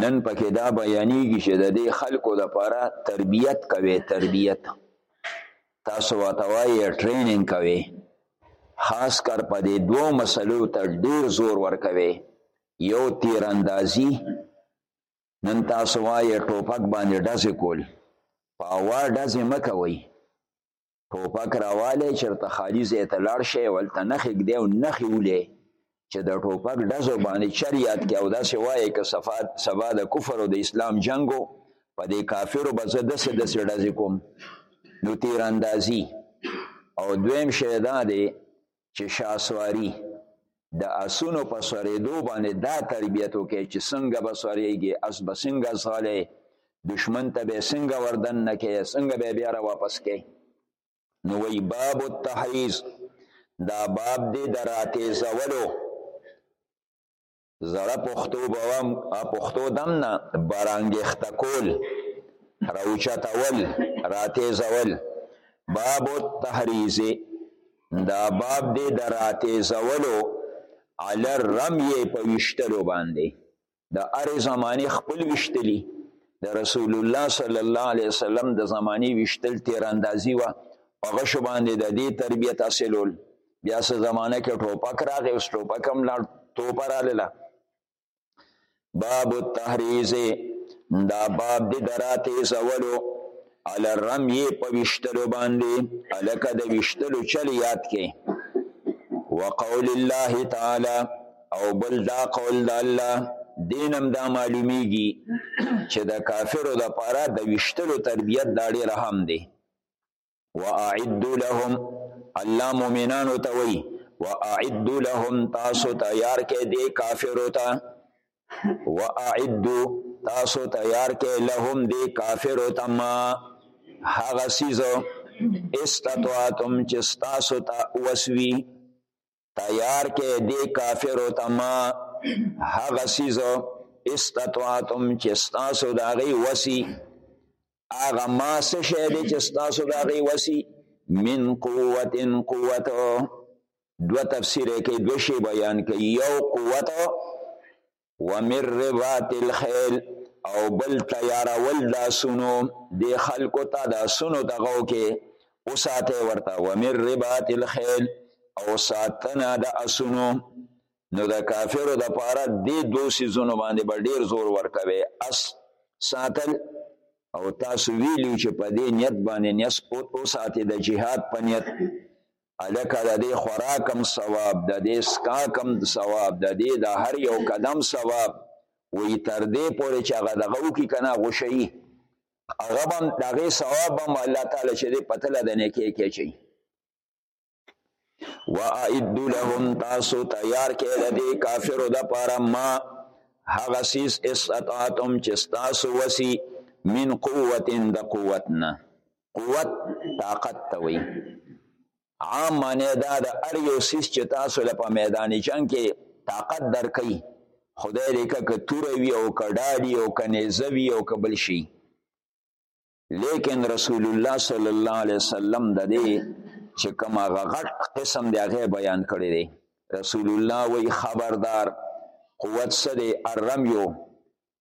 نن پکې دا بیانېږي چې د دې خلکو لپاره تربیت کوي تربیت تاسو ورته وایې ټریننګ کوي خاص کر په دې دوو مسلو ته ډېر زور ورکوي یو تیراندازي نن تاسو وایې ټوپک باندې ډزې کول په هوا ډزې مه کوئ ټوپک راواله چرته خالی ځای ته لاړ شي ولته نخې ږدی او نخې ولې چې د ټوپک ډزو باندې چر یاد کې او داسې وایې که صفات سبا د کفر او د اسلام جنگو په دې کافرو به زه داسې داسې ډزې کوم نو تیراندازي او دویم شی دا دی چې شاسواری د اسونو په سوریدو باندې دا تربیت وکړي چې څنګه به سوریږي اس به څنګه ځغلی دشمن ته به څنګه وردن نه کوي څنګه به بیا را واپس کوي نو وی باب التحیز دا باب دی د راتیزولو زړه پښتو به هم پښتو دم نه برانګښته کول راوچتول راتیزول باب التحریز دا باب دی د راتیزولو علی الرمی په وشتلو باندې د ار زمانی خپل وشتلی د رسول الله صلی الله علیه وسلم د زمانی وشتل تیر اندازی و هغه شو باندې د دې تربیت حاصلول بیا سه زمانه کې ټوپک راغی اوس ټوپک هم لا توپه رااله باب التحریز دا باب د دراتې زولو علی الرمی په وشتلو باندې الکه د وشتلو چل یاد کې وقول الله تعالی او بل دا قول د الله دینم دا معلومیږي چې د کافرو د پاره د وشتلو تربیت دا ډیر اهم دی واعد لهم الله مؤمنانو ته وی واعد لهم تاسو تیار کې دي کافرو ته واعد تاسو تیار کې لهم دي کافرو ته ما هغه سیزو استطاعتم چې تاسو ته وسوي تیار کې دې کافرو ته ما هغه څیز استطاعتم چې ستاسو د هغې وسي هغه ما څه شی دی چې ستاسو د هغې وسي من قوت قوت دوه تفسیر کې دوه شی بیان کوي یو قوت ومر ربات الخیل او بل تیارول دا سونو دی خلکو تا دا سونو دا غو کې او ساته ورته ومر ربات الخیل او ساتنا دا اسونو نو دا کافرو دا پارا دی دو سیزونو باندې با ډیر زور ورکوي اس ساتل او تاسو ویلو چې په دې نیت باندې نیس او ساتي د جهاد په نیت الکه د دې خوراک هم ثواب د دې سکاک هم ثواب د دې د هر یو قدم ثواب وی تر دې پورې چې هغه دغه وکړي که نه غوشوي هغه به هم د هغې ثواب به هم الله تعالی چې دی په تله د نیکۍ کې اچوي واعد لهم تاسو تیار کې د دې کافرو دپاره ما هغه سیز استطاعتم چې ستاسو وسي من قوت د قوت نه قوت طاقت ته وایي عام معنی دا د هر یو سیس چې تاسو له په میدان جنګ کې طاقت درکئ خدای دې که که توره وي او که ډالي او که نیزه وي او که بل شي لیکن رسول الله صلی الله علیه وسلم د دې چې کوم هغه غټ قسم دی هغه بیان کړی دی رسول الله وی خبردار قوت سره الرمیو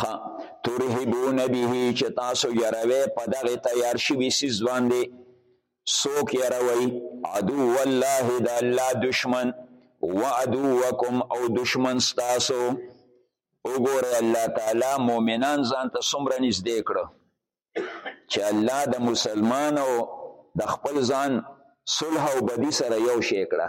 خا ترهبون به چې تاسو یروي په دغه تیار شوي سیز باندې سوک یروي عدو والله د الله دشمن وعدوکم او دشمن ستاسو وګوره الله تعالی مؤمنان ځان ته څومره نږدې کړو چې الله د مسلمانو د خپل ځان صلح او بدی سره یو شی کړه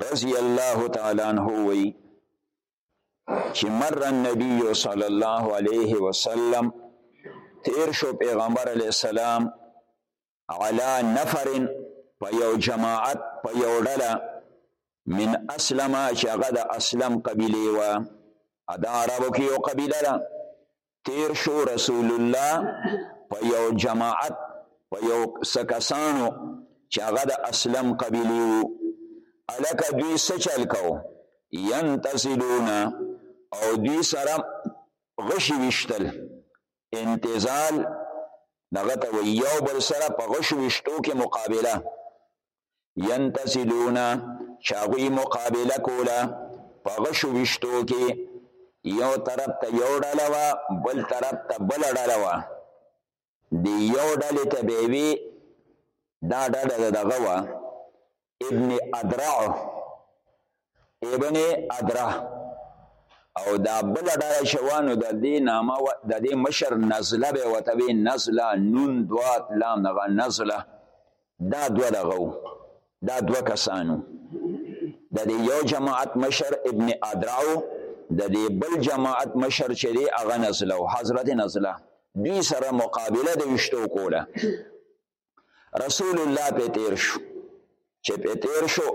رضی الله تعالی عنہ وی چې مر النبی صلی الله علیه وسلم تیر شو پیغمبر علی السلام علا نفر په یو جماعت په یو ډله من اسلم چې هغه د اسلم قبیله و ادا عربو کې یو قبیله ده تیر شو رسول الله په یو جماعت په یو سکسانو چې هغه د اسلم قبیلی وو الکه دوی څه چل کو ینتظرون او دوی سره غشي وشتل انتظال دغه ته یو بل سره په غشو وشتو کې مقابله ينتسلون چاغوی مقابله کوله په غشو وشتو کې یو طرف ته یو ډله وه بل طرف ته بله ډله وه د یو ډلې ته به وي دا ډله د دغه وه ابن ادرع ابن ادره او دا بل ډله شوانو د دې نامه د دې مشر نزله به وته وی نزله نون دوات لام دغه نزله دا دوه دغه دا دوه کسانو د دې یو جماعت مشر ابن ادراو د دې بل جماعت مشر چې دی هغه نزله حضرت نزله دوی سره مقابله د وشتو کوله رسول الله په تیر شو چې په تیر شو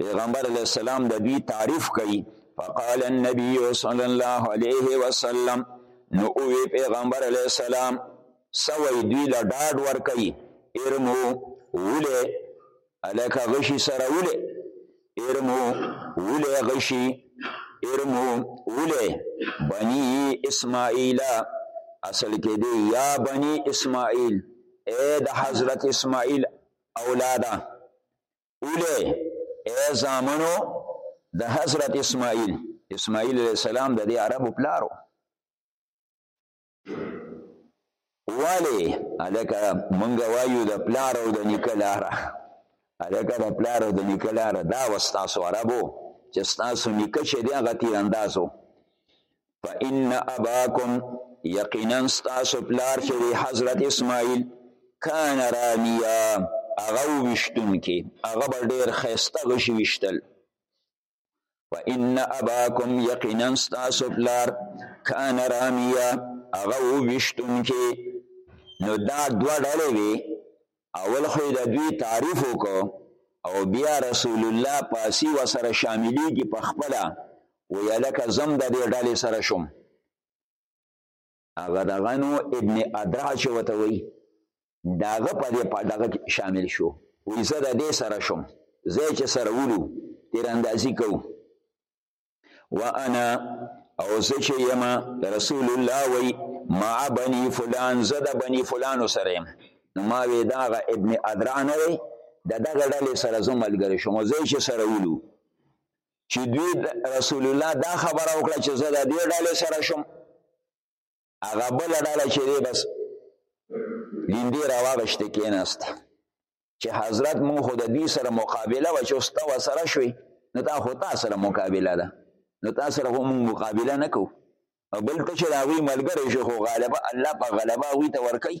پیغمبر علی السلام د دوی تعریف کړي فقال النبي صلی الله علیه وسلم نو او پیغمبر علی السلام سوي دوی لا ډاډ ور کوي ارمو وله الک غشي سره ولې ارمو ولې غشي ارمو ولې بني اسماعیل اصل کې دی یا بني اسماعیل اے د حضرت اسماعیل اولاده اوله اے زامنو د حضرت اسماعیل اسماعیل علیہ السلام د دې عربو پلارو ولی الکه منګه وایو د پلار او د نیکه لاره الکه د پلار او د نیکه لاره دا وستاسو عربو چې ستاسو نیکه چې دی هغه تیر اندازو فإن أباکم یقینا ستاسو پلار چې دی حضرت اسماعیل کان رامیا هغه وشتون کې هغه به ډېر ښایسته غشي وشتل وان اباکم یقینا تاسو پلار کان رامیا هغه وشتون کې نو دا دوه ډلې وي اول خو د دوی تعریف وکړو او بیا رسول الله پاسی و سره شاملی کی په خپل و یلک زم د دې ډلې سره شوم هغه دغه نو ابن ادرع چې وته وی داغه په دې په دغه شامل شو وی زه د دې سره شوم زه چې سره ولو تیراندازي کو وانا او زه چې یم رسول الله وی ما بني فلان زه د بني فلان سره یم نو ما وی داغه ابن ادرع نه وی د دغه ډلې سره زه ملګری شوم زه چې سره ولو چې دوی رسول الله دا خبره وکړه چې زه د دې ډلې سره شم هغه بل ډله چې دی بس لیندې راواغشته کېناست چې حضرت مونږ خو د دوی سره مقابله و چې ستا و سره شوي نو تا خو تا سره مقابله ده نو تا سره خو مونږ مقابله نه کوو او بل ته چې د هغوی ملګری شو خو غالبه الله په غلبه هغوی ته ورکوي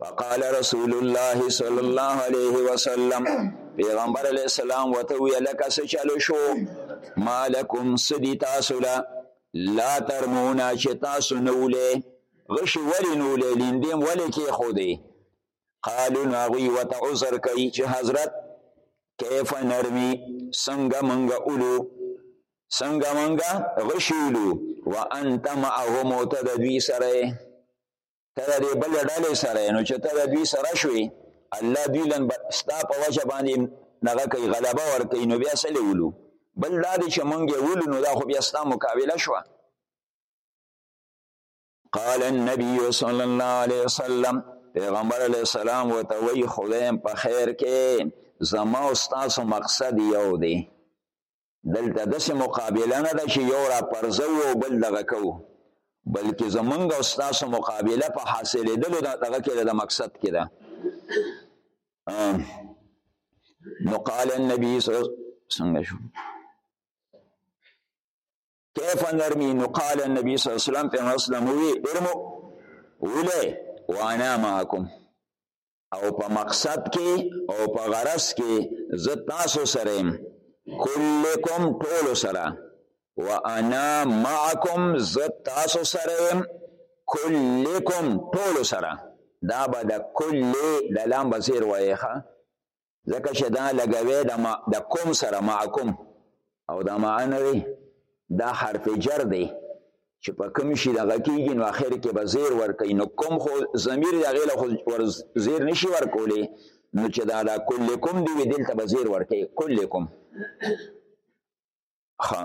فقال رسول الله صلی الله علیه وسلم پیغمبر علی السلام وته وی لک سچلو شو مالکم سدی تاسو لا لا ترمونا چې تاسو نولې غشي ولی نولې لیندیم ولی کې خو دی قالو ناغي وتعذر کوي چې حضرت کیف نرمی څنګه منګه اولو څنګه منګه غشولو وانت معهم تدوی سره ته د دې بل ډلې سره نو چې ته د دوی سره شوې الله دوی لن ستا په وجه باندې نغه کوي غلبه ور کوي نو بیا سلی ولو بل دا دی چې مونږ یې ولو نو دا خو بیا ستا مقابله شوه قال النبي صلى الله عليه وسلم پیغمبر علیه السلام وته وی خدایم په خیر کې زما او تاسو مقصد یو دی دلته داسې مقابله نه ده چې یو را پرځو او بل دغه کوو بلکې زمونږ او ستاسو مقابله په حاصلېدلو د دغه کې د مقصد کې ده نو قال النبي صلی الله څنګه شو كيف نرمي نو قال النبي صلی الله علیه وسلم په مسلم وی ارمو وله وانا معكم او په مقصد کې او په غرض کې زه تاسو سره يم کلکم ټول سره وانا معکم زه تاسو سره يم کلکم ټول سره دا به د کل د لام بصیر وایخه ځکه چې دا لګوي د ما د کوم سره معکم او دا معنوي دا حرف جر دی چې په کوم شي دغه کېږي نو اخر کې به زیر ورکوي نو کوم خو ضمیر د هغې له خو ور زیر نه شي ورکولی نو چې دا دا کلکم دی وي دلته به زیر ورکوي کلکم خا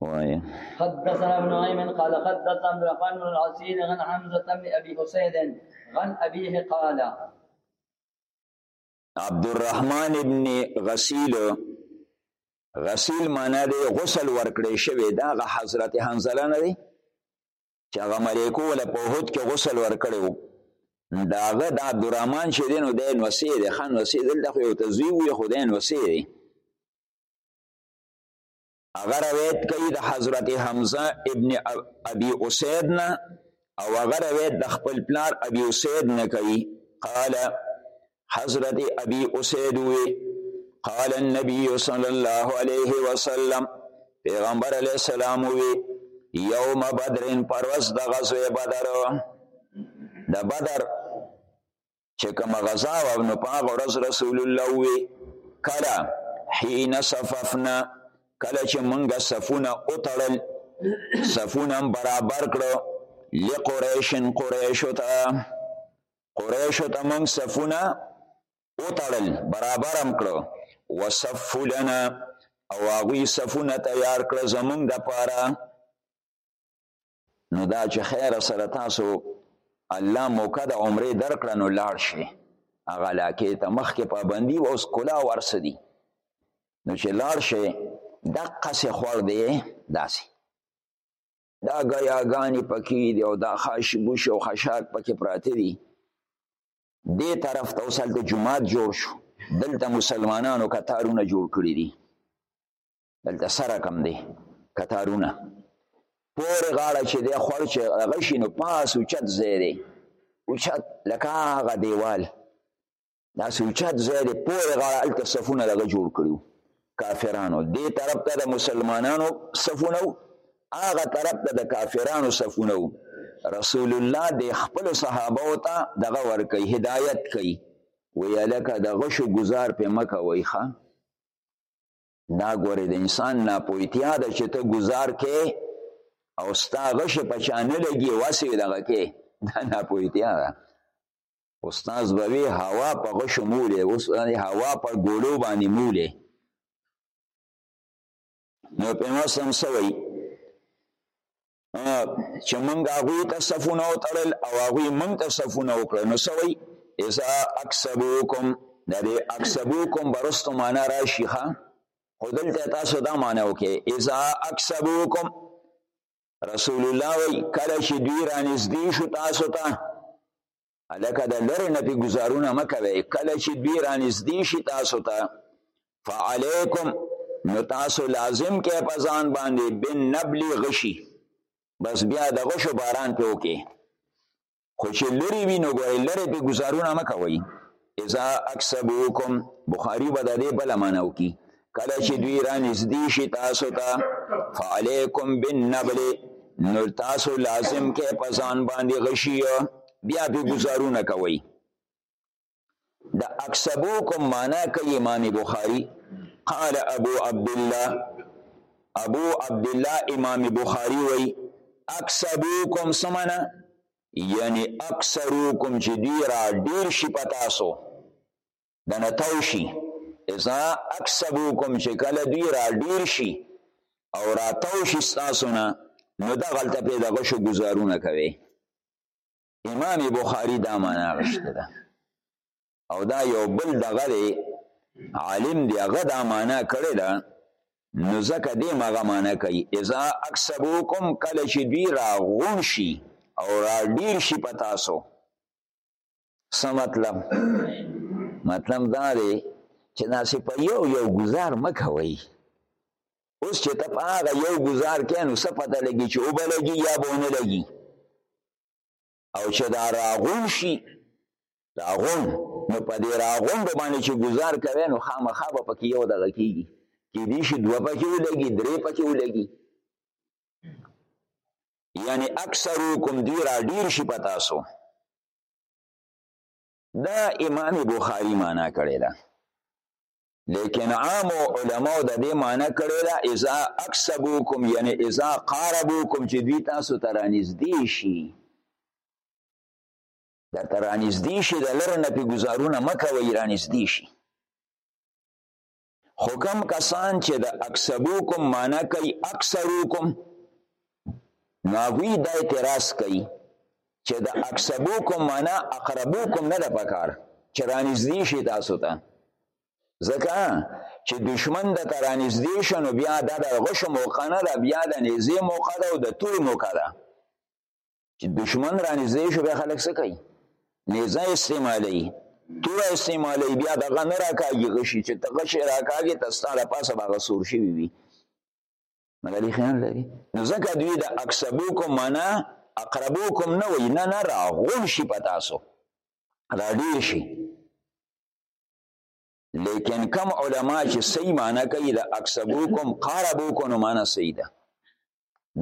وایه حدثنا ابن نعيم قال حدثنا عبد الرحمن بن العسير عن حمزة بن أبي حسين عن أبيه قال عبد الرحمن ابن غسيل غسیل معنا دی غسل ورکړې شوی دا غ حضرت حنزله نه دی چې هغه ملایکو ول په احد کې غسل ورکړي وو داغه د عبدالرحمن چې دی نو دی نوسې دی ښه نوسې دلته خو یو ته زوی وي خو دی نوسې دی هغه روایت کوي د حضرت حمزه ابن ابي اسید نه او هغه روایت د خپل پلار ابي اسید نه کوي قال حضرت ابي اسيد وي قال النبي صلى الله عليه وسلم پیغمبر علیه السلام وی یوم بدرین پروس د غزوه بدر د بدر چې کوم غزا و نو په هغه ورځ رسول الله وی کله حين صففنا کله چې مونږه صفونه او تړل صفونه برابر کړو لقریشن قریشو ته قریشو ته موږ صفونه وتړل برابر هم کړو وصف لنا او هغوی صفونه تیار کړه زمونږ د پاره نو دا چې خیر سره تاسو الله موقع د عمرې درکړه نو لاړ شي هغه علاقې ته مخکې پابندي اوس کلا ورس دي نو چې لاړ شي دقسې خوړ دی داسې دا ګیاګانې پکې دي او دا خاشي بوشي او خشاک پکې پراته دي دې طرف ته اوس هلته جومات جوړ شو دلته مسلمانانو کتارونه جوړ کړي دي دلته څه رقم دی کتارونه پورې غاړه چې دی خوړ چې هغه شي نو پاس اوچت ځای دی اوچت لکه هغه دیوال دا سوچات ځای دی پورې غاړه هلته صفونه دغه جوړ کړي کافرانو دې طرف ته د مسلمانانو صفونه وو هغه طرف ته د کافرانو صفونه وو رسول الله د خپلو صحابو ته دغه ورکوي هدایت کوي وی هلکه د غشو ګزار پې مه کوئ ښه دا ګورې د انسان ناپوهتیا ده چې ته ګزار کې او ستا غشې په چا نه لګي واسې دغه کې دا ناپوهتیا ده استاد به وی هوا په غشو مولې اوس باندې هوا په ګولو باندې مولې نو په موسم سوي چې مونږ هغه ته صفونه وتړل او هغه مونږ ته صفونه وکړل نو سوي اذا اکسبوکم د دې اکسبوکم برستو معنا راشي ښا خودلته تاسو دا معنا وکي اذا اکسبوکم رسول الله وی کله چې دوی را نږدې شو تاسو ته الکه د لری نه په گزارونه مکوي کله چې دوی را نږدې شي تاسو ته فعليكم نو تاسو لازم کې په ځان باندې بن نبلی غشي بس بیا د غشو باران په وکي خو چې لری وي نو ګورې لری په گزارونه مکوي اذا اکسبوکم بخاری به د دې بل معنا وکي کله چې دوی را نږدې شي تاسو ته فعليکم بالنبل نو تاسو لازم کې پسان باندې غشي بیا به گزارونه کوي د اکسبوکم معنا کوي امام بخاری قال ابو عبد الله ابو عبد الله امام بخاری وای اکسبوکم سمنا یعنی اکثروکم چې دی را ډیر شي پتاسو د نتاو شي اذا اکسبوکم چې کله دی را ډیر شي او راتاو شي تاسو نه نو دا غلطه پیدا غشو گزارونه کوي امام بخاری دا معنا غشته ده او دا یو بل دغه دی عالم دی هغه دا معنا کړی ده نو ځکه دې مغه معنا کوي اذا اکسبوکم کله چې دوی را غون شي او را ډیر شي په تاسو څه مطلب مطلب دا دی چې داسې په یو یو ګزار مه کوئ اوس چې ته په هغه یو ګزار کې نو څه پته لګي چې وبه لګي یا به ونه لګي او چې دا راغون شي دا غون نو په دې راغون باندې چې گزار کوي نو خامخا به پکې یو دغه کیږي کې دې شي دوه پکې ولګي درې پکې ولګي یعنی اکثرکم دی را ډیر شي پتا سو دا امام بخاری معنا کړی دا لیکن عام علماء د دې معنی کړی دا اذا اکسبوکم یعنی اذا قاربوکم چې دوی تاسو ته رانږدې شي دا ته رانږدې شي د لر نه پې ګزارونه مه کوئ رانږدې شي خو کم کسان چې د اکسبوکم معنی کوي اکثروکم نو هغوی دا اعتراض کوي چې د اکسبوکم معنا اقربوکم نه ده پکار چې رانږدې شي تاسو ته ځکه چې دشمن د ته رانږدې شو نو بیا دا د غشو موقع نه ده بیا د نیزې موقع ده او د تورې موقع ده چې دشمن رانږدې شو بیا خلک څه کوي نیزه استعمالوي تور استعمالی بیا دغه نه راکاږي غشي چې ته غشي راکاږي ته ستا د پاسه به هغه سور شوي وي مګر خیال لري نو ځکه دوی د اکسبوکم معنا اقربوکم نه وي نه نه را غون شي په تاسو را ډیر شي لیکن کم علما چې صحیح معنا کوي د اکسبوکم قربوکم نو معنا صحیح ده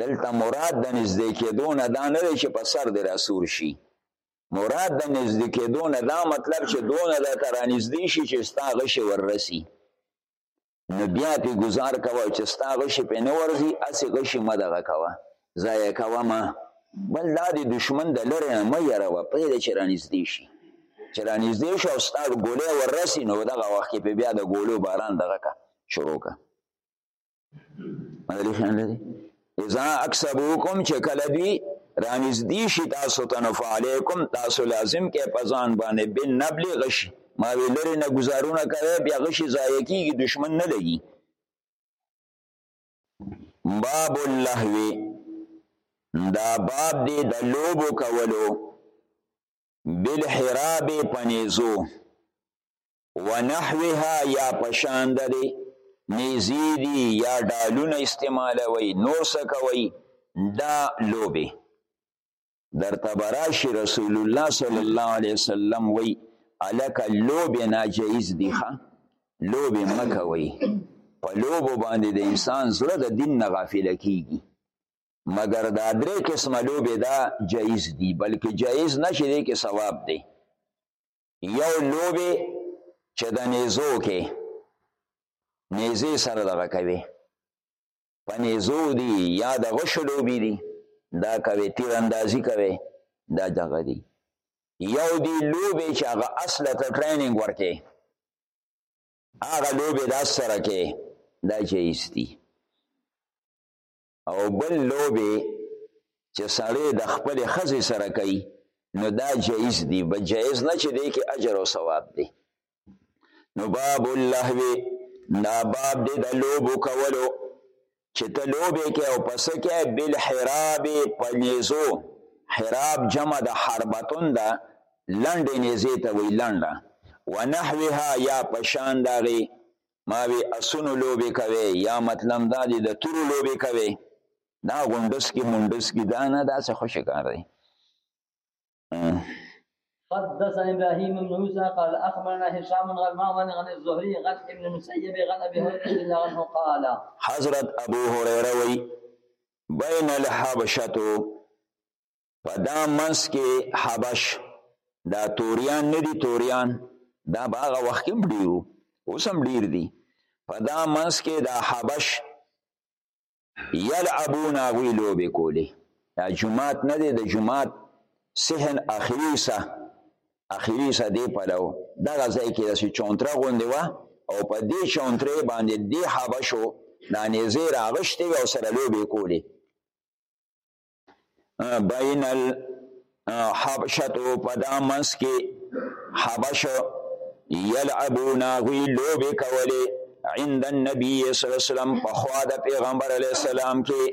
دلته مراد د نږدې کېدو نه دا نه دی چې په سر دې راسور شي مراد د نږدې کېدو نه دا مطلب چې دونه د ترانږدې شي چې ستا غشي وررسي نو بیا پی گزار کوه چې ستا غشي په نه ورځي اسې غشي مه دغه کوه ضایع کوه ما بل دا د دشمن د لرې نه مه یروه پرېږده چې رانږدې شي چې رانږدې شو او ستا ګولۍ وررسي نو دغه وخت کې په بیا د ګولو باران دغه که شروع که مدلې خیال لري اذا اکسبوکم چې کله دوی رانږدې شي تاسو ته نو فعلیکم تاسو لازم کې په ځان باندې بن نبل غشي ما وی لري نه گزارونه کوي بیا غشي ضایع کیږي دشمن نه لګي باب اللهو دا باب دی د لوبو کولو بالحراب پنیزو ونحوها یا پشان د دې نیزی دی یا ډالونه استعمالوي نور څه کوي دا لوبه در تبراشی رسول الله صلی الله علیه وسلم وی الک لوبه ناجیز دی ښه لوبه مکوي په لوبو باندې د انسان زړه د دین نه غافل کیږي مګر دا درې قسمه لوبې دا جایز دي بلکې جایز نشي دی کې ثواب دی یو لوبه چې د نيزو کې نيزې سره دغه کوي په نيزو دي یا د غشو لوبي دي دا کوي تیر اندازي کوي دا دغه دي یو دی لوبه چې هغه اصله ته ټریننګ ورکې هغه لوبه د سره کې دا جایز دي او بل لوبې چې سړی د خپل خزې سره کوي نو دا جایز دی به جایز نه چې دی کې اجر او ثواب دی نو باب اللهو دا باب دی د لوبو کولو چې ته لوبې کې او پس کې بل حراب پنیزو حراب جمع د حربتون ده لنډې نیزې ته وی لنډه ونحوها یا پشان داغي ما وی اسونو لوبې کوي یا مطلب دا دی د تورو لوبې کوي دا غونډس کې منډس کې دا نه دا څه خوشی کار دی حدثنا ابراهيم بن موسى قال اخبرنا هشام بن غلمان عن الزهري عن ابن المسيب عن ابي هريره عنه قال حضرت ابو هريره وي بين الحبشه په دا منس کې حبش دا توریان نه دي توریان دا باغه وخت هم ډیرو اوس هم ډیر دي په دا منس کې دا حبش یلعبون هغوی لوبې کولې دا جماعت نه دی د جماعت سهن اخري سه اخري سه دی پلو دغه ځای کې داسې چونتره غوندې وه او په دې چونترې باندې دې حبشو دا نیزې راغشتې او سره لوبې کولې بین الحبشتو پدا منس کې حبش یلعبون غوی لوبې کولې عند النبی صلی الله علیه وسلم په خوا د پیغمبر علیه السلام کې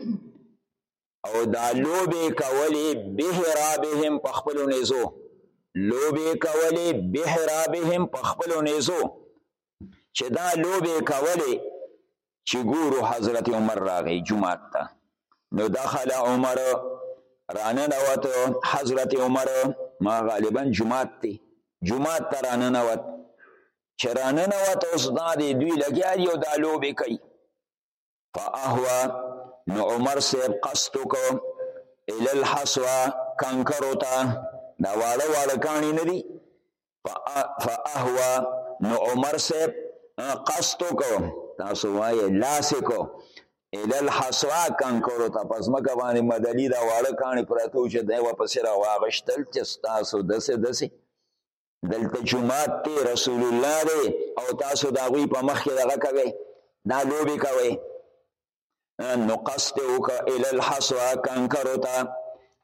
او دا لوبې کولې به رابهم په خپل نيزو لوبې کولې به رابهم په خپل نيزو چې دا لوبې کولې چې ګورو حضرت عمر راغی جمعات ته نو دخل عمر رانه نوت حضرت عمر ما غالبا جمعات ته جمعات ته رانه نوت چې رانه نوت اوس دا دی دوی لګیا دی او دا لوبې کوي فاهوا نو عمر صاحب قصد کو ال الحسوا کنکرو ته دا واړه واړه کانی نه دي فاهوا نو عمر صاحب قصد کو تاسو وایې لاس کو ال الحسوا کنکرو ته پس مکه باندې مدلی دا واړه کانی پراتو چې دی واپس را واغشتل چې تاسو دسه دسه دلته جمعات ته رسول الله دی او تاسو دا غوی په مخ کې دغه کوي دا لوبي کوي نو قصد وک ال الحصوا کنکرتا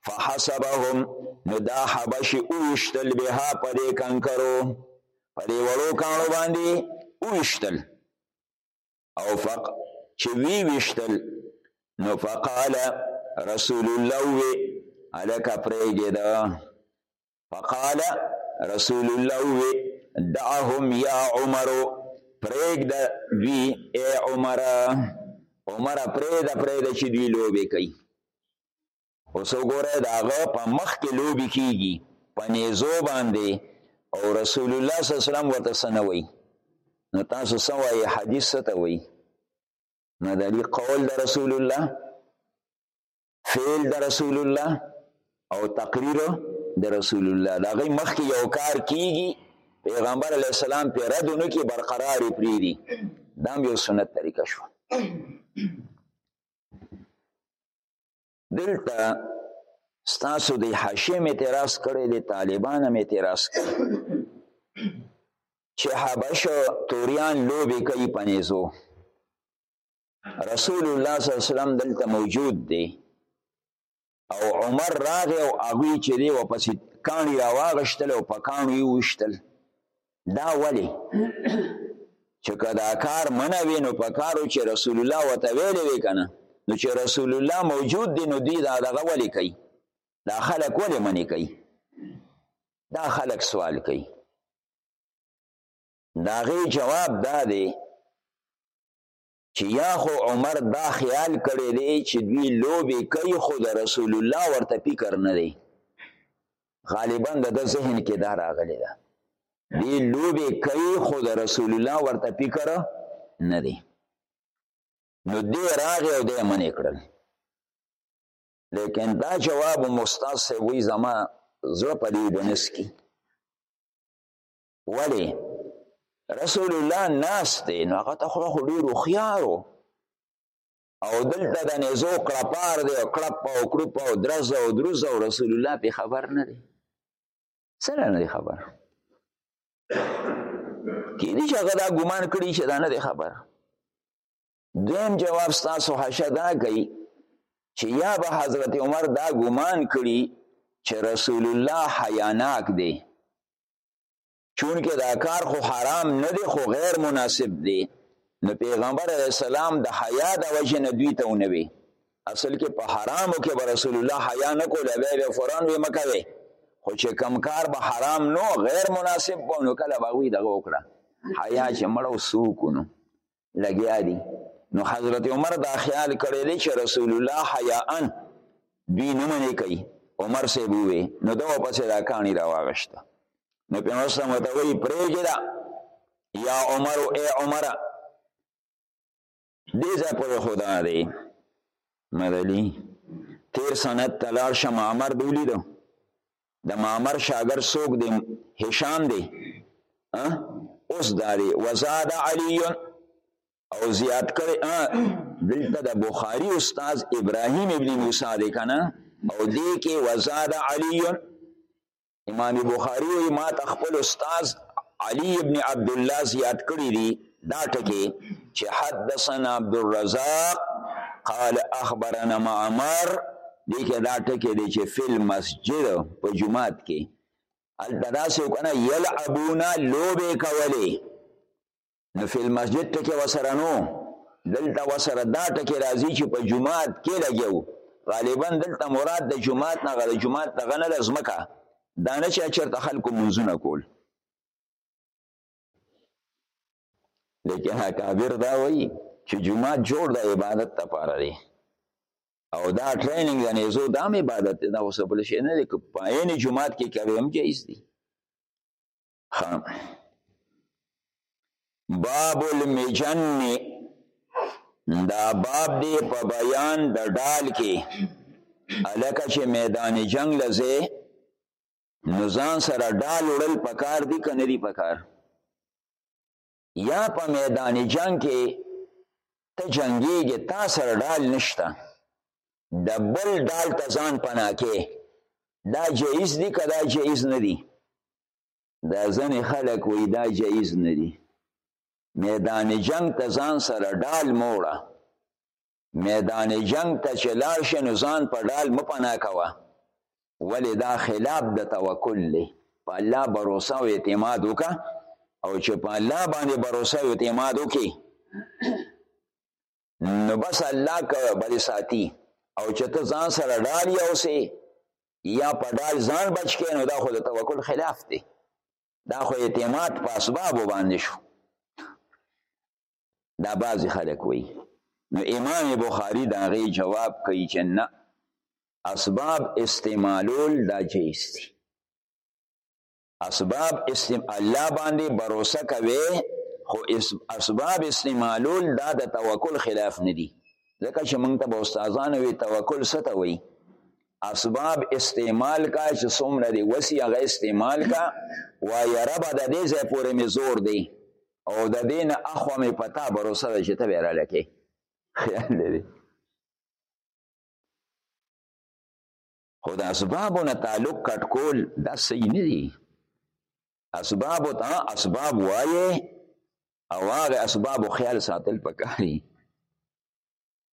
فحسبهم نو دا حبشي اوشتل بها پرې کنکرو پرې وړو کانو باندې اوشتل او فق چې وی وشتل نو فقال رسول الله وی الک پرېګه دا فقال رسول الله وی دعهم یا عمر پریګ د دوی اے عمر عمر پرې د پرې د چې دوی لوبې کوي اوس وګوره دا غو په مخ کې لوبې کیږي په نيزو باندې او رسول الله صلی الله علیه وسلم ورته سنوي نو تاسو سوای حدیث ته وایي نو د دې قول د رسول الله فعل د رسول الله او تقریر د رسول الله دا غي مخ کې یو کار کیږي پیغمبر علی السلام په ردونه کې برقرار پریدي دا یو سنت طریقه شو دلته ستاسو د حاشیه می اعتراض کړی د طالبانو می اعتراض کړی چې حبشه توریان لوبې کوي پنیزو رسول الله صلی الله علیه وسلم دلته موجود دی او عمر راغی او هغوی چې دی ورپسې کاڼي راواغشتل او په کاڼو یې وویشتل دا ولې چې که دا کار منه وي نو په کارو چې رسول الله ورته ویلی وي که نه نو چې رسول الله موجود دی نو دوی دا دغه ولې کوي دا خلک ولې منې کوي دا خلک سوال کوي داغه جواب دا دی چې یا خو عمر دا خیال کړی دی چې دوی لوبې کوي خو د رسول الله ورته فکر نه دی غالبا د ده ذهن کې دا راغلی ده دی لوبې کوي خو د رسول الله ورته فکر نه دی نو دی راغی او دی منې کړل لیکن دا جواب مستاذ صاحب وی زما زړه په دې ونس کې ولی رسول الله ناس دی نو هغه ته خو ډیر خوخيارو او دلته د نزو کړپار دی او کړپ او کړپ او درز او درز او رسول الله په خبر نه دی سره نه دی خبر کې دې هغه دا ګمان کړی چې دا نه دی خبر دویم جواب ستاسو حشه دا کوي چې یا به حضرت عمر دا ګمان کړي چې رسول الله حیاناک دی چونکه دا کار خو حرام نه دی خو غیر مناسب دی نو پیغمبر علی السلام د حیا د وجه نه دوی ته ونوي اصل کې په حرامو کې به رسول الله حیا نه کوله بیا به فوران وی مکوي خو چې کم کار به حرام نو غیر مناسب و نو کله به وی دغه وکړه حیا چې مړو سوکونو لګیا دي نو حضرت عمر دا خیال کړی دی چې رسول الله حیاان دوی نه منې کوي عمر صاحب ووی نو دا پسې دا کاڼي راواغشته نو پیغمبر صلی الله علیه وسلم وی پرېږه دا یا عمر او ای عمر دې ځای پر خدا دی مدلی تیر سنت تلار شم عمر دولی دو د معمر شاګر څوک دی هشام دی اوس دا دی وزاد علی او زیات کړي دلته د بخاری استاد ابراهیم ابن موسی دی کنه او دی کې وزاد علی امام بخاری او ما تخپل استاد علی ابن عبد الله زیات کړی دی دا ټکی چې حدثنا عبد الرزاق قال اخبرنا معمر دې کې دا ټکی دی چې فل مسجد په جمعات کې التداسو کنه یلعبونا لوبه کولې نو فل مسجد ټکی وسره نو دلته وسره دا ټکی راځي چې په جمعات کې لګیو غالبا دلته مراد د جمعات نه غل جمعات دغه نه لازمکه دا نه چې چرته خلکو منځونه کول لیکن اکابر دا وایي چې جمعه جوړ د عبادت لپاره دی او دا ټریننګ د نېزو دا هم عبادت دی دا اوس بل شي نه دی که په عین جمعات کې کوي هم جایز دی ښه باب المجن دا باب دی په بیان د ډال کې الکه چې میدان جنگ لځه نو ځان سره ډال وړل پکار دي که نه دي پکار یا په میدان جنگ کې ته جنگیږې تا سره ډال نشته د بل ډال ته ځان پناه کې دا جایز دي که دا جایز نه دي دا ځنې خلک وایي دا جایز نه دي میدان جنگ ته ځان سره ډال موړه میدان جنگ ته چې لاړ شې نو ځان په ډال مه پناه کوه ولې دا خلاف د توکل دی په الله باروسه او اعتماد وکړه او چې په الله باندې باروسه او اعتماد وکړي نو بس الله که بل ساتي او چې ته ځان سره ډال یو سي یا په ډال ځان بچ کې نو دا خو د توکل خلاف دی دا خو اعتماد په اسباب باندې شو دا بعضې خلک وایي نو امام بخاری دا غي جواب کوي چې نه اسباب استعمالول دا جایز دي اسباب استم الله باندې باور کوي خو اسباب استعمالول دا د توکل خلاف نه دي ځکه چې موږ ته به استادانو وي توکل څه ته وایي اسباب استعمال کا چې څومره دی وسی هغه استعمال کا و یا رب د دې ځای پورې مې زور دی او د دې نه اخوا مې په تا باروسه ده چې ته به رالکې خیال لري خو د اسبابو نه تعلق کټ کول دا صحیح نه دي اسبابو ته اسباب وایې او هغه اسبابو خیال ساتل پکاري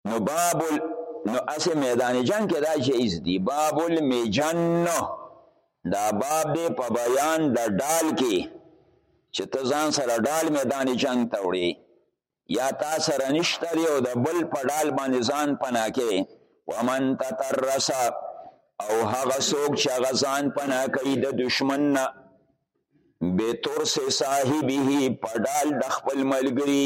نو باب ال... نو اسه میدان جنگ کې دا جایز دی باب المیجن دا باب دی په بیان د ډال کې چې ته ځان سره ډال میدان جنگ ته وړي یا تا سره نشته دی او د بل په ډال باندې ځان پنا کې ومن تترس او هغه څوک چې هغه ځان پنا کوي د دشمن نه به ترس صاحبه په ډال د خپل ملګری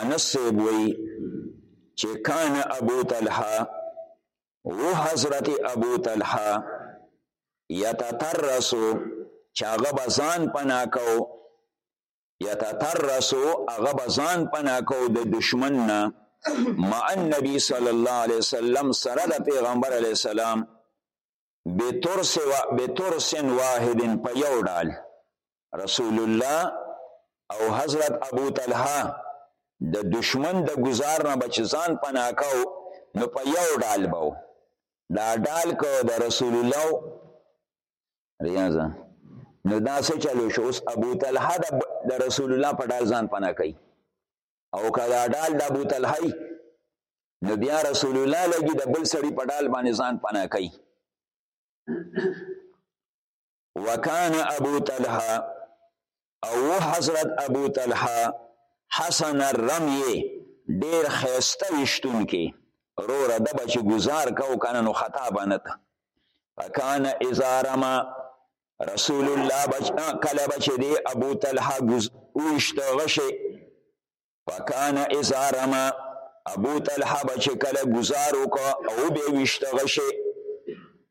انس صاحب وی چې کان ابو طلحه و حضرت ابو طلحه یتترسو چې هغه به ځان پناه کو یتترسو هغه به ځان پناه کو د دشمن نه مع النبي صلی الله علیه وسلم سره د پیغمبر علیه السلام بترس و بترس واحد په یو ډال رسول الله او حضرت ابو طلحه د دشمن د گزار نه بچ ځان پناکاو نو په یو ډال باو دا ډال کو د رسول الله ریاضه نو دا څه چلو شو اوس ابو طلحه د رسول الله په ډال ځان پناکای او که دا ډال د ابو طلحه نو بیا رسول الله لګي د بل سړي په ډال باندې ځان پناه کوي وکان ابو طلحه او حضرت ابو طلحه حسن الرمی ډیر خیسته وشتون کې روره د بچ گزار کو کنه نو خطا بنت فکان اذا رما رسول الله بچ کله بچ دی ابو طلحه گز اوشت غشه فکان اذا رما ابو طلحه بچ کله گزار وکا او به وشت غشه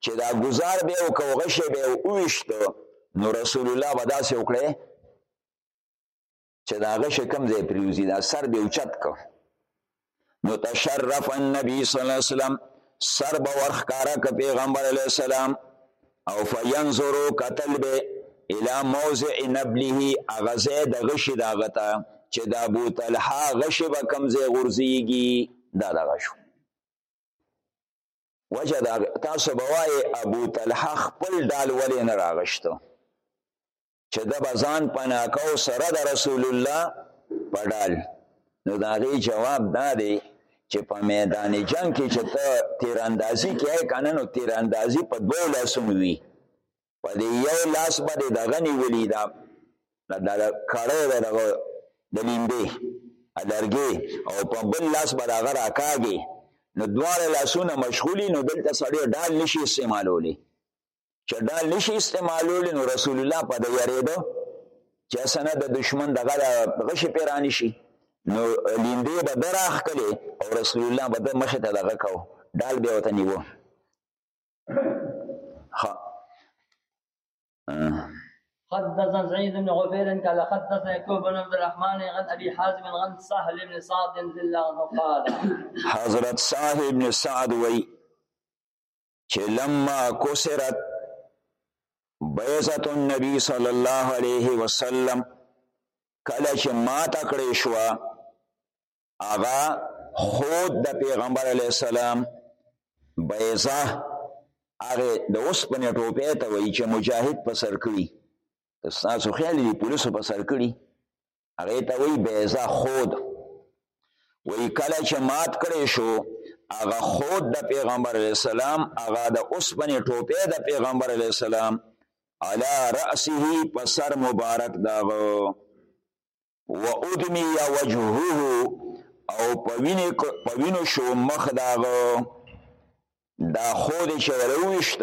چې دا گزار به او کو غشه به اوشت نو رسول الله بداسه وکړي چې دا غش کم ځای پریوزي دا سر به اوچت کو نو تشرف النبي صلی الله علیه وسلم سر به ورخکارا ک پیغمبر علیه السلام او فینظرو قتل به الى موضع نبله اغزه د غش دا غتا چې دا ابو طلحه غش به کم ځای غورځيږي دا دا غشو وجه دا تاسو بوای ابو طلحه خپل ډال ولې نه راغشتو چې د بزان پناکو سره د رسول الله پډال نو دا غي جواب دا دی چې په میدان جنگ کې چې ته تیراندازي کوي کنه نو تیراندازي په دوه لاسونو وي په دې یو لاس باندې د غنی ولي دا د کړه دغه د لیمبه ادرګي او په بل لاس باندې هغه راکاږي نو دواړه لاسونه مشغولي نو دلته سړی ډال نشي استعمالولي چې دا نشي استعمالول نو رسول الله په دې یریدو چې اسنه د دشمن دغه غشي پیرانی شي نو لیندې به دراخ کړي او رسول الله به د مخه ته دغه کو دال به وته نیو ها حدث سعيد بن عفير قال حدث يعقوب بن عبد الرحمن عن ابي حازم عن سهل بن سعد رضي الله عنه قال حضرت سهل بن سعد وي چې لما کسرت بیزت النبی صلی الله علیه وسلم کله چې ما تکړې شو اغا خود د پیغمبر علی السلام بیزه هغه د اوسپنې ټوپې ته وایي چې مجاهد په سر کړي تاسو خیال دی پولیسو په سر کړي هغه ته وی بیزه خود وی کله چې مات کړي شو هغه خود د پیغمبر علی السلام هغه د اوسپنې ټوپه د پیغمبر علی السلام علا رأسه په سر مبارک داغه و ادمی یا وجهه او پوینه پوینو شو مخ داغه دا خو دې چې ورويشت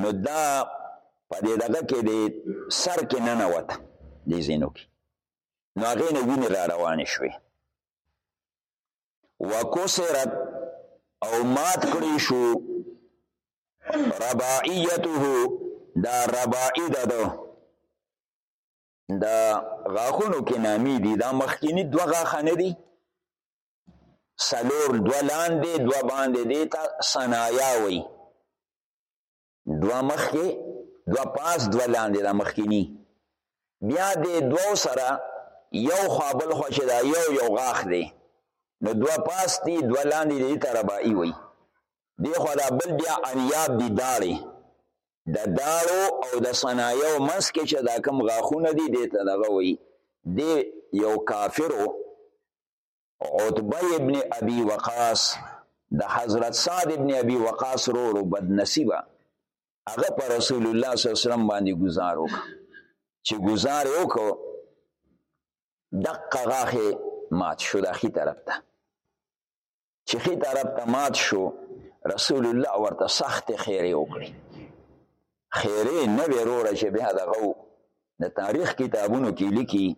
نو دا په دې دغه کې دې سر کې نه نه وته دې زینو کې نو هغه نه ویني را روان شوي وکسرت او مات کړی شو رباعیته دا رباعی ده ده دا غاخونو کې نامی دي دا مخکینی دوه غاخه نه دي سلور دو لاندې دو باندې دی تا سنایا وی دو مخکې دو پاس دو لاندې دا مخکینی بیا دی دو سره یو خوابل خو چې دا یو یو غاخ دی نو دو پاس دی دو لاندې دی تا ربائی وی دی خو دا بل بیا انیاب دی داری د داړو او د صنایو منس کې چې دا کم غاخونه دي دې ته دغه وي د یو کافرو عتبه ابن ابي وقاص د حضرت سعد ابن ابي وقاص رورو بد نصیبه هغه پر رسول الله صلی الله علیه وسلم باندې گزار وک چې گزار وکړو دقه غاخه مات شو د اخی طرف ته چې خي طرف ته مات شو رسول الله ورته سخت خیره وکړي خیره نه وروره چې بیا دغه د تاریخ کتابونو کې لیکي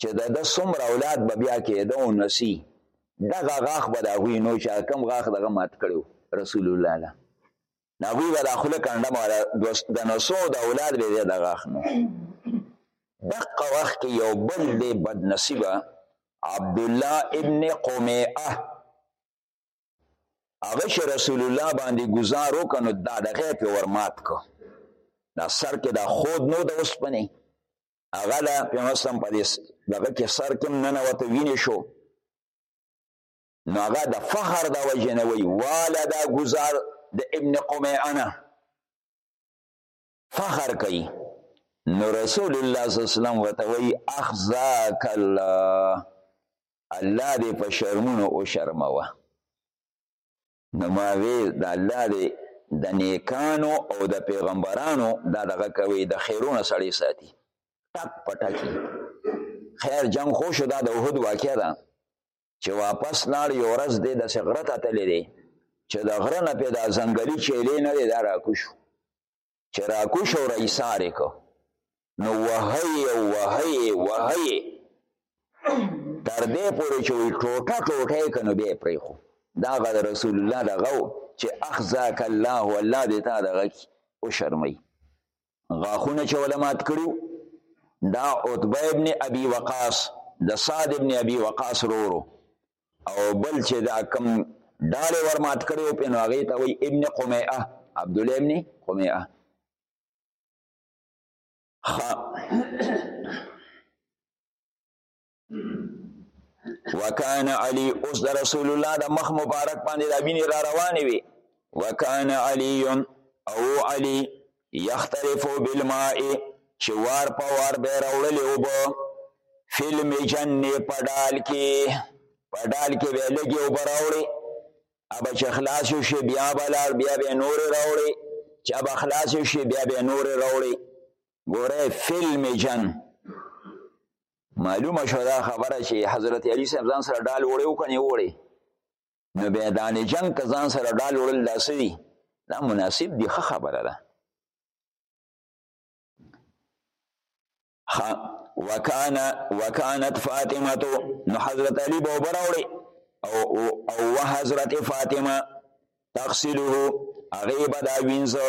چې د د څومره اولاد به بیا کېده او نسی دغه غاښ به د هغوی نو چې کوم غاښ دغه مات کړو رسول الله له نو هغوی به دا خوله کنډمه وله د نسو د اولاد به یې دغه اخنو دقه وخت کې یو بل دی بدنصیبه عبدالله ابن قمیعه هغه چې رسول الله باندې گزار وکړ نو دا دغه پې ورمات کو دا سر کې دا خود نو د اوسپنې هغه له پیغمبر په دې دغه کې سر کې ننوته وینې شو نو هغه د فخر د وجه نه وی والا دا گزار د ابن قمیعنه فخر کوي نو رسول الله صلی الله علیه وسلم وتوي اخزاک الله الله دې په شرمونو او شرموه نو ما وی د الله دې د نیکانو او د پیغمبرانو دا دغه کوي د خیرونه سړی ساتي ټک پټکی خیر جنگ خوشو دا د احد واقع ده چې واپس لاړ یو ورځ دی د غره ته تللی دی چې د غره نه پې دا ځنګلي چیلې نه دی دا راکوشو چې راکوشو را ایسارې کو نو وهی او وهی وهی تر دې پورې چې وي ټوټه ټوټه یې کنو بیا پرې خو دا غد رسول الله دغه چې اخزاک الله والله دې تا دغه او شرمي غاخونه چې علمات کړیو دا عتبه ابن ابي وقاص د سعد ابن ابي وقاص رورو او بل چې دا کم ډاله ورمات کړیو په نو هغه ته وی ابن قمیئه عبد الله ابن قمیئه خ وکانه علی اوس د رسول الله د مخ مبارک باندې د وینې را روانې وي وکانه علی او علی یختلفو بالماء چې وار په وار به راوړلې وبو فلم جنې په ډال کې په ډال کې به لګي وبو راوړي ابا چې خلاص شي بیا بلار بیا به نور راوړي چې ابا خلاص شي بیا به نور راوړي ګوره فلم جن معلومه شو دا خبره چې حضرت علی صاحب ځان سره ډال وړي او کني وړي نو به دان جنگ ته ځان سره ډال وړل داسي دا مناسب دی ښه خبره ده ها وکانا وکانت فاطمه تو نو حضرت علی به براوړي او او حضرت فاطمه تغسله هغه به دا وینځو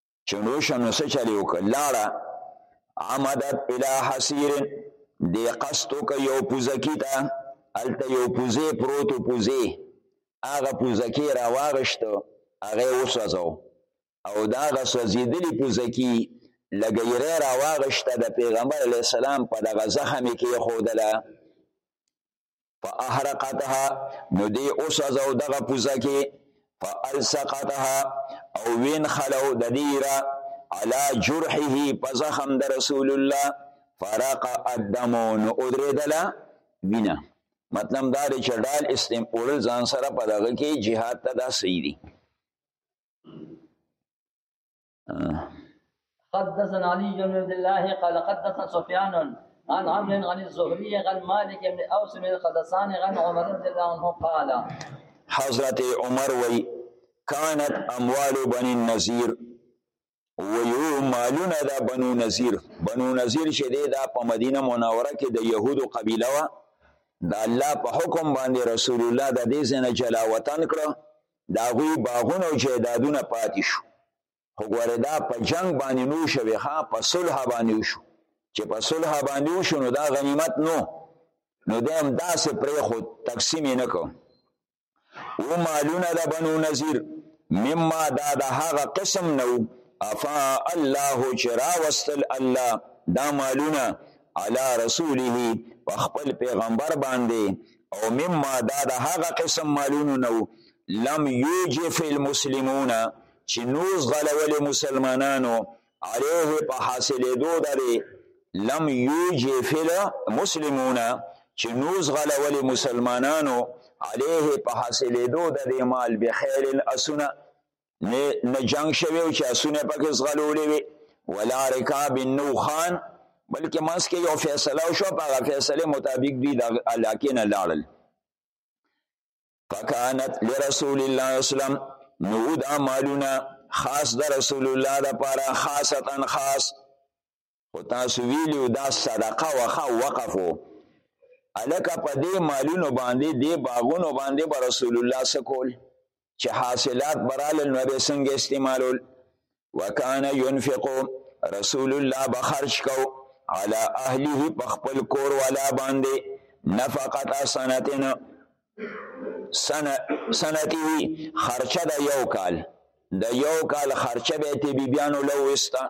چونډو شنو څه چلی وکړ لاړه عمدت الى حسیر دی قصد وکړ یو پوزکی ته هلته یو پوزی پروت و پوزی هغه پوزکی را واغشت هغه وسوځو او دا هغه سوځېدلي پوزکی له ګیرې را واغشته د پیغمبر علیه السلام په دغه زخم یې کېښودله فاحرقتها نو دی اوسزو دغه پوزه کې فالسقتها او وین خلو د دیرا علا جرحه په زخم د رسول الله فرق الدم نو ادریدلا وینا مطلب دا دی چې ډال استم اورل ځان سره په دغه کې jihad ته دا صحیح دی حدثنا علي بن عبد الله قال حدثنا سفيان عن عمرو عن الزهري عن مالك بن اوس بن القدسان عن عمر رضي الله عنه قال حضرت عمر وی كانت اموال بني النذير ويو مالونه دا بنو نذير بنو نذير چې دی دا په مدینه منوره کې د يهودو قبيله وه د الله په حکم باندې رسول الله د دې ځنه جلا وطن کړو د هغوی باغونه او جایدادونه پاتې شو خو ګوره دا په جنگ باندې نو شوې ښه په صلح باندې وشو چې په صلح باندې وشو نو دا غنیمت نو نو د هم داسې پرې خو تقسیم نه کو او مالونه د بنو نذیر مما دا د هغه قسم نو افا الله چې راوستل الله دا مالونه علی رسوله په خپل پیغمبر باندې او مما دا د هغه قسم مالونو نه وو لم یوجف المسلمون چې نور غلولې مسلمانانو علیه په حاصلېدو درې لم یوجف المسلمون چې نور غلولې مسلمانانو علیه په حاصلېدو د دې مال بخیل الاسنه نه نه جنگ شوی او چې اسونه پکې زغلولې وي ولا رکاب نو خان بلکې منځ کې یو فیصله وشوه په هغه فیصله مطابق دوی د علاقې نه لاړل فکانت لرسول الله اسلام نو دا مالونه خاص د رسول الله لپاره خاصتا خاص خو تاسو ویلو دا صدقه وخه وقفو الکه په دې مالونو باندې دې باغونو باندې به رسول الله سکول چې حاصلات برال نو به څنګه استعمالول وکان ينفق رسول الله بخرج کو على اهله بخپل کور ولا باندې نفقه سنتنا سنه سنتی خرچه د یو کال د یو کال خرچه به تی بیانو لوستا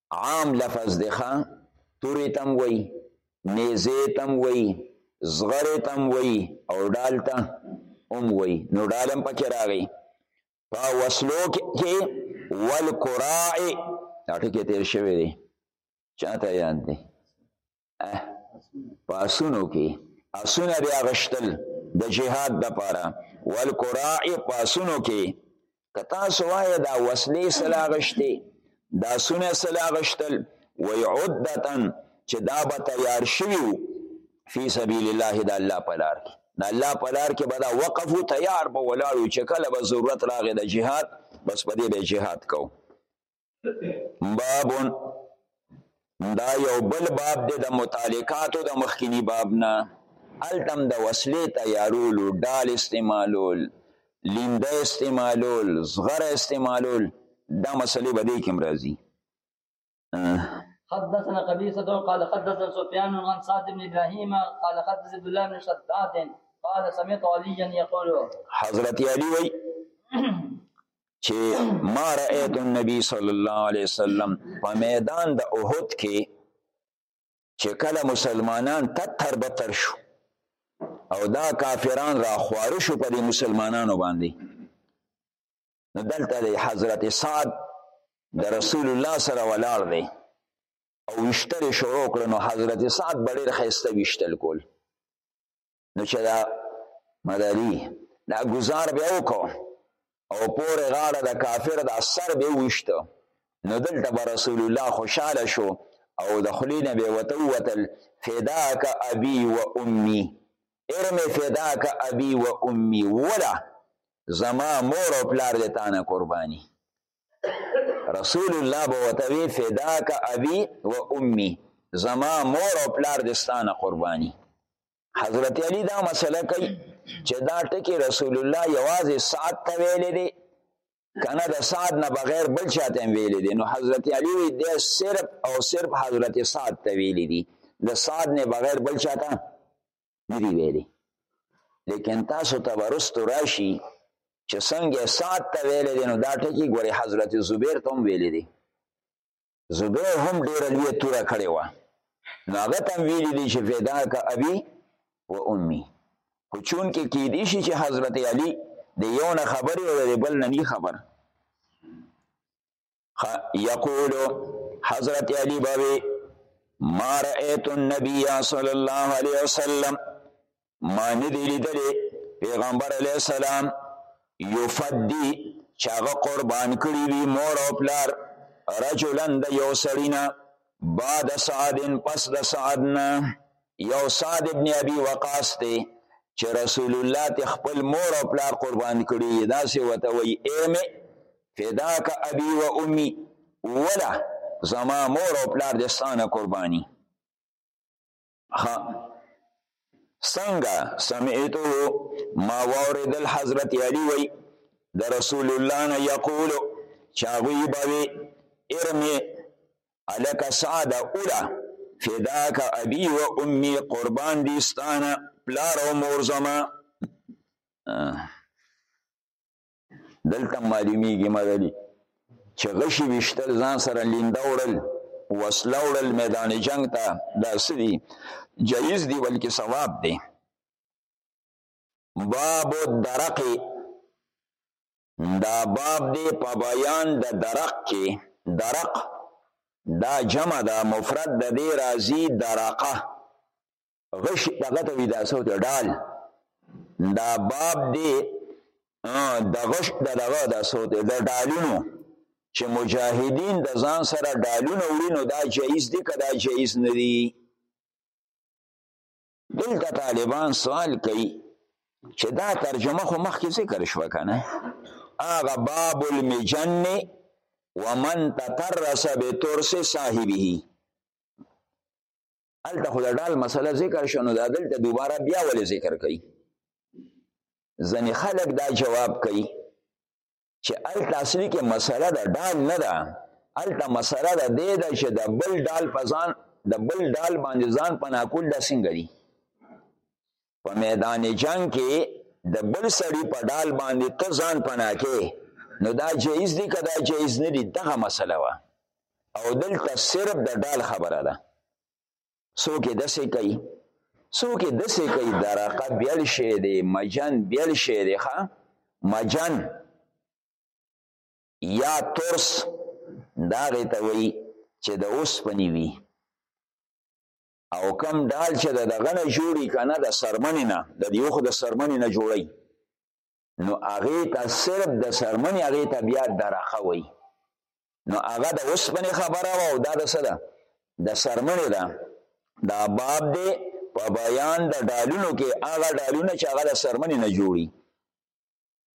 عام لفظ دی ښا تورې تم وای نیزه تم وای زغره تم وای او ډال ته هم وای نو ډالم پکې راغی په وسلو کې والقراء دا ټکی تیر شوی دی چاته یاد دی پاسونو کې اسونه دی اغشتل د جهاد د پاره ول قراء پاسونو کې کتا سوای دا وسلې سلا غشتي دا سونه سلا غشتل وی عدتن چې دا به تیار شوی فی سبیل الله د الله په لار کې د الله په لار کې به دا وقف تیار به ولاړو چې کله به ضرورت راغی د جهاد بس په دې به جهاد کو باب دا یو بل باب دی د متعلقاتو د مخکینی باب نه التم د وسلې تیارولو ډال استعمالول لینده استعمالول زغره استعمالول دا مسلې به دې کوم راځي حدثنا قبيصة قال حدثنا سفيان عن سعد بن ابراهيم قال حدث عبد الله بن شداد قال سمعت عليا يقول حضرت علي وي چې ما رأيت النبي صلی الله علیه وسلم په میدان د احد کې چې کله مسلمانان تتر بتر شو او دا کافران را خواره شو په دې مسلمانانو باندې نو دلته د حضرت سعد د رسول الله سره ولاړ دی او وشتل شروع کړ نو حضرت سعد بلیر خسته وشتل کول نو چې دا مداري دا گزار به وکړو او پورې غاړه د کافر د سر به وشته نو دلته به رسول الله خوشاله شو او د خلی نه به وته وتل فداک ابي و امي ارمي فداک ابي و امي ولا زما مور او پلار دې تانه قرباني رسول الله به وته وی فداک ابي و امي زما مور او پلار دې ستانه قرباني حضرت علی دا مسله کوي چې دا ټکی رسول الله یوازې سعد ته ویلې دي کنه د سعد نه بغیر بل چاته ویلې دي نو حضرت علی وی د صرف او صرف حضرت سعد ته ویلې دي د سعد نه بغیر بل چاته نه دی ویلې لیکن تاسو ته ورست راشي چې څنګه سعد ته ویلې دي نو دا ټکی ګوري حضرت زبیر ته ویلې دي زبیر هم ډېره لویه توره کړې وه نو هغه ته هم ویلي دي چې فدا که ابي و امي خو چونکې کیدی شي چې حضرت علي د یو نه خبرې او د بل نه نی خبر یقول حضرت علي به ما رأيت النبي صلى الله عليه وسلم ما نه دی لیدلی پیغمبر علیه السلام یفدی چې هغه قربان کړي وي مور او پلار رجلا د یو سړي نه بعد سعد پس د سعد نه یو سعد ابن ابي وقاص دی چې رسول الله ته خپل مور او پلار قربان کړي دا سی وته وی ایم فداک ابي و امي ولا زما مور او پلار د ستانه قرباني ها څنګه سمعتو ما وارد الحضرت علی وی د رسول الله نه یقول چاغوی باوی ارمی الک سعد اولا فداک ابي و امي قربان دي ستانه پلار او مور زما دلته معلومیږي مدني چې غشي وشتل ځان سره لینده وړل وسله وړل میدان جنگ ته دا سدي جایز دی بلکې ثواب دی باب الدرق دا باب دی په بیان د درق کې درق دا جمع دا مفرد د دې راځي درقه غش دغه ته وی دا صوت ډال دا باب دی د غش دغه د صوت د ډالونو چې مجاهدین د ځان سره ډالونه وړي نو دا جایز دی که دا جایز نه دی دلته طالبان سوال کوي چې دا ترجمه خو مخکې ذکر شوه که نه هغه باب المجن ومن تترس بترس صاحبه هلته خو د ډال مسله ذکر شو نو دا دلته دوباره بیا ولې ذکر کوي ځنې خلک دا جواب کوي چې هلته اصلي کې مسله د ډال نه ده هلته مسله د دې ده چې د بل ډال په ځان د بل ډال باندې ځان پناه کول دا څنګه دي په میدان جنگ کې د بل سړي په ډال باندې ته ځان پناه کې نو دا جایز دی که دا جایز نه دی دغه مسله وه او دلته صرف د ډال خبره ده څوک یې داسې کوي څوک یې داسې کوي درقه بیل شی دی مجن بیل شی دی ښه مجن یا ترس دا غي ته وي چې د اوسپنی وي او کم ډال چې د دغه نه جوړي کنه د سرمنې نه د دیو خو د سرمنې نه جوړي نو هغه ته صرف د سرمنې هغه ته بیا درخه وای نو هغه د اوسپنې خبره او دا د صدا د سرمنې ده دا باب دی په بیان د ډالونو کې هغه ډالونه چې هغه د سرمنې نه جوړي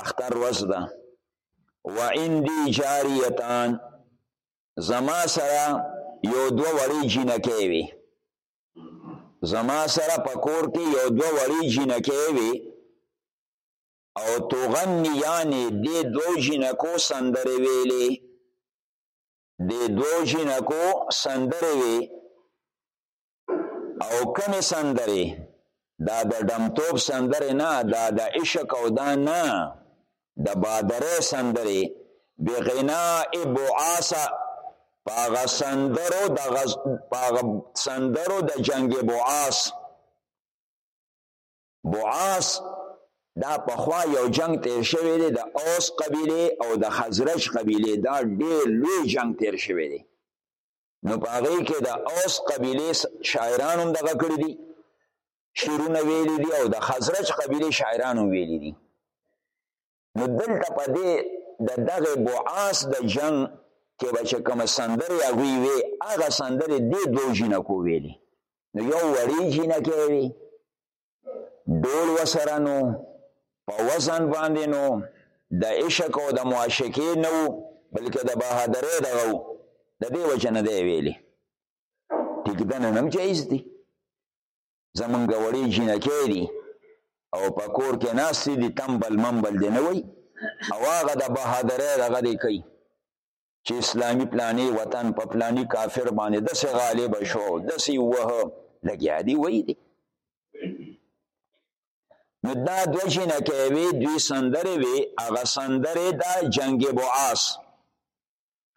اختر ورځ ده و عندي جاریتان زما سره یو دوه وړې جینکې وي زما سره په کور کې یو دوه وړې جینکې وي او توغنی یعنی دی دو جنکو سندره ویلی دی دو جنکو سندره وی او کمی سندرې دا د ډمتوب سندرې نه دا د عشق او دا نه د بادرې سندرې بغنا ابعاسا پاغه سندرو د غز پاغه سندرو د جنگ بعاس بعاس دا پخوا یو جنگ تیر شوی دی د اوس قبیله او د خزرج قبیله دا ډیر لوی جنگ تیر شوی دی نو په هغه کې د اوس قبيله شاعرانو دغه کړی دي شیرونه ویلي دي او د خزرج قبيله شاعرانو ویلي دي نو دلته په دې د دغه بعاس د جنگ کې به چې کوم سندرې هغوی وې هغه سندرې دې دوه جینکو ویلې نو یو وړې جینکې وې ډول وسره نو په وزن باندې نو د عشق او د معاشقې نه وو بلکې د بهادرۍ دغه وو د دې وجه نه دی ویلي ټیکدنه هم جایز دي زمونږ وړې جینکې دي او په کور کې ناستې دي تمبل ممبل دی نه وي او هغه د بهادرۍ دغه دی کوي چې اسلامي پلانې وطن په پلاني کافر باندې د سه غالب شو د سه وه لګیا دی وای دی نو دا دوه جنه کوي دوی سندره وي هغه سندره دا جنگ بعاص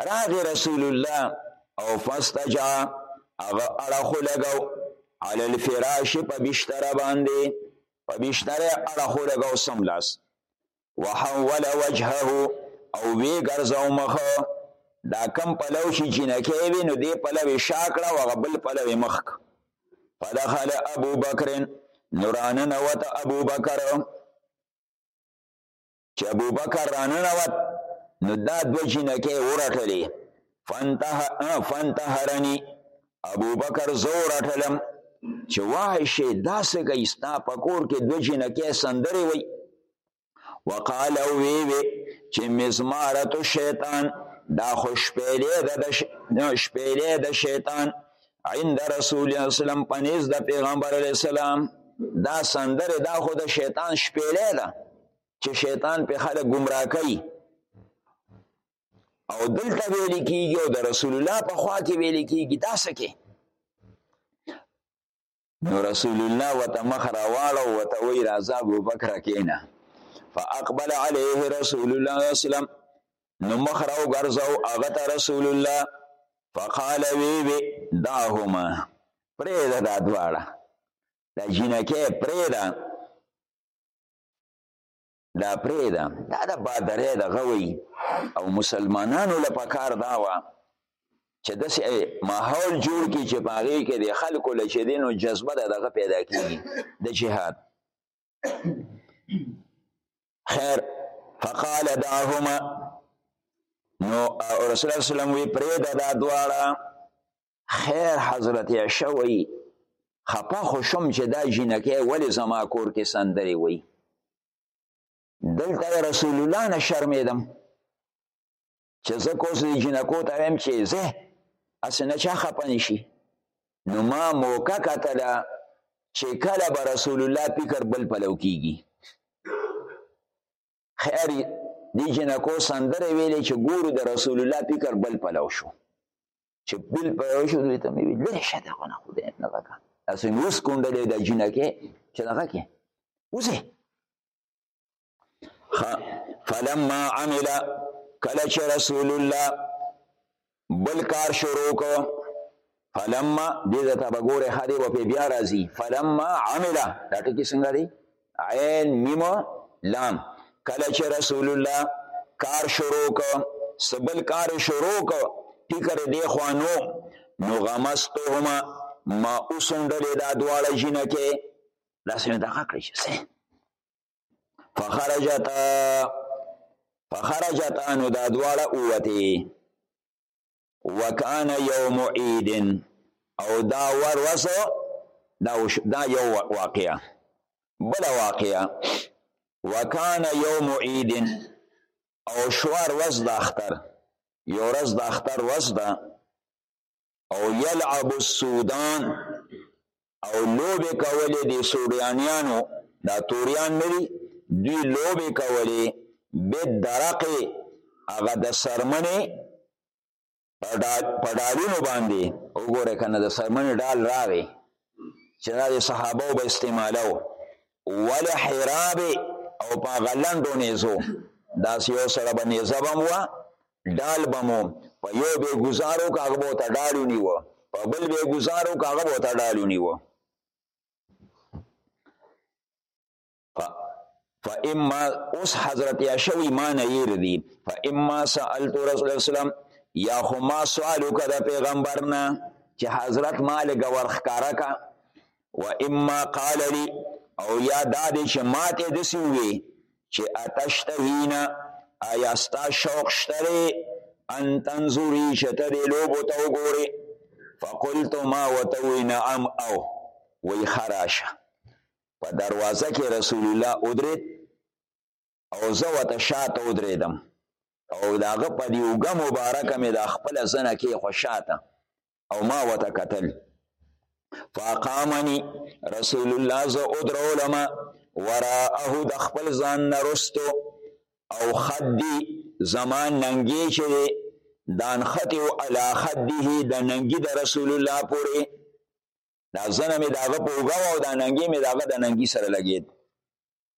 راغ رسول الله او فاستجا هغه اړه خو لګاو علی الفراش په بشتره باندې په بشتره اړه خو لګاو سملاس وحول وجهه او وی ګرځاو مخ دا کم پلو شي جنکه وی نو دی پلو شاکړه او غبل پلو مخ فدخل ابو بکر نوران نوت ابو بکر چې ابو بکر ران نوت نو دا دو جنکه ورټلې فانته فانتهرني ابو بکر زور اټلم چې واه شي داسې کوي ستا پکور کې دو جنکه سندري وي وقال او وی وی چې مزمارت الشیطان دا خوشپېلې د شپېلې د شیطان عند رسول الله اسلام پنيز د پیغمبر علی السلام دا سندره دا خو د شیطان شپېلې ده چې شیطان په خلک گمراه کوي او دلته ویل کیږي او د رسول الله په خوا کې ویل کیږي دا سکه نو رسول الله وته مخ راواړو وته وی راځه ابو بکر کینا فاقبل عليه رسول الله صلی الله علیه وسلم نو مخ راو ګرځاو هغه ته رسول الله فقال وی وی داهما پرې دا دا دواړه دا جنکه پرې دا دا پرې ده دا د بادرې د غوي او مسلمانانو له پکار دا و چې داسې ماحول جوړ کی چې باغې کې د خلکو له شدینو جذبه د دغه پیدا کیږي د جهاد خیر فقال دعهما نو رسول الله صلی الله علیه وسلم وی پرې ده دا دواړه خیر حضرت عائشه وی خپه خو شم چې دا جنکه ولی زما کور کې سندري وی دلته رسول الله نه شرمېدم چې زه کوس دي جنکو ته ویم چې زه اسنه چا خپه نشي نو ما موقع کتله چې کله به رسول الله فکر بل پلو کیږي خیر دی جنکو سندره ویلې چې ګورو د رسول الله فکر بل پلو شو چې بل په یو شو دوی ته مې ویل لرې شه دغه نه خدای نه راکړه تاسو مې اوس کونډلې دا جینکې چې دغه کې اوسې فلما عمل کله چې رسول الله بل کار شروع کو فلما دې ته به ګوره خدای و په بیا راځي فلما عمل دا ټکی څنګه دی عین میم لام کله چې رسول الله کار شروع کو سبل کار شروع کو ټیکر دی خوانو نو غمستهما ما اوسندلې دا دواړه جنکه لاسونه دغه کړی شي فخرجتا فخرجتا نو دا دواړه اوتی وکان یوم عید او دا ور وسو دا وش دا یو واقعیا بل واقعیا وکان یوم عید او شوار وز د اختر یو ورځ د اختر وز ده او یلعب السودان او لوبې کولې د سوډیانیانو دا توریان نه دي دوی لوبې کولې به درقې هغه د سرمنې په ډالونو باندې وګوره کنه د سرمنې ډال راغی چې دا د صحابه به استعمالو ول حراب او په غلندو نيزو دا سيو سره به نيزه بم و ډال بمو په یو به گزارو کاغه بو ته ډالو نیو په بل به گزارو کاغه بو ته ډالو نیو فاما اوس حضرت عائشہ ایمان ایر دی فاما سالت رسول الله سلام یا خو ما سوالو کده پیغمبرنا چې حضرت مال گورخ کارکا و اما قال لي او یا دا دی چې ماته دسی وی چې اتشتهینا آیا ستا شوق شته دی ان تنظری چې ته دې لوبو ته وګورې فقلت ما ورته وی نعم او وی خراشه په دروازه کې رسول الله ودرېد او زه ورته شاته ودرېدم او د هغه په دې اوږه مبارکه مې دا خپله زنه کېښوه شاته او ما ورته کتل فاقامني رسول الله زه ودرولم وراءه د خپل ځان نه رستو او خدي زما ننګې چې دی دا نښتې و علا خده د ننګي د رسول الله پورې دا زنه مې د هغه په اوږه وه او دا ننګې مې د هغه د ننګي سره لګېد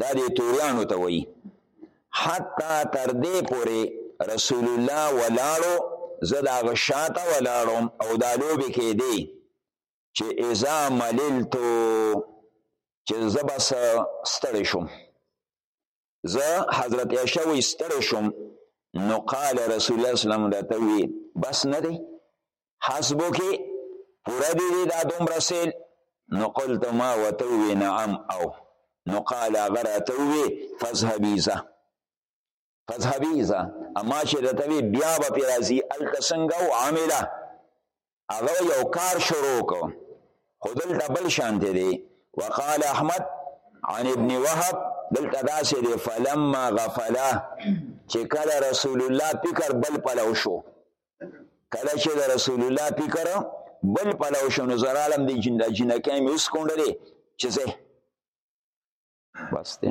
دا دې توریانو ته وایي حتی تر دې پورې رسول الله ولاړو زه د هغه شاته ولاړم او دا لوبې کېدې چې اذا مللتو چې زه بس ستړی شوم زه حضرت عائشه وی ستړی شوم نو قال رسول الله صلی الله علیه وسلم بس نه دی حسبو کې پورا دی دی دا دوم رسیل نو قلت ما وتوی نعم او نو قال اگر اتوی فذهبی زه فذهبی زه اما چې رتوی بیا به پی راځي الته څنګه او عامله هغه یو کار شروع کو خودل ډبل شان دی دی وقال احمد عن ابن وهب دلته داسې دی فلما غفلا چې کله رسول الله فکر بل پلو شو کله چې د رسول الله فکر بل پلو شو نو زه رالم د جنکۍ مې اوس کونډلې چې زه بس دی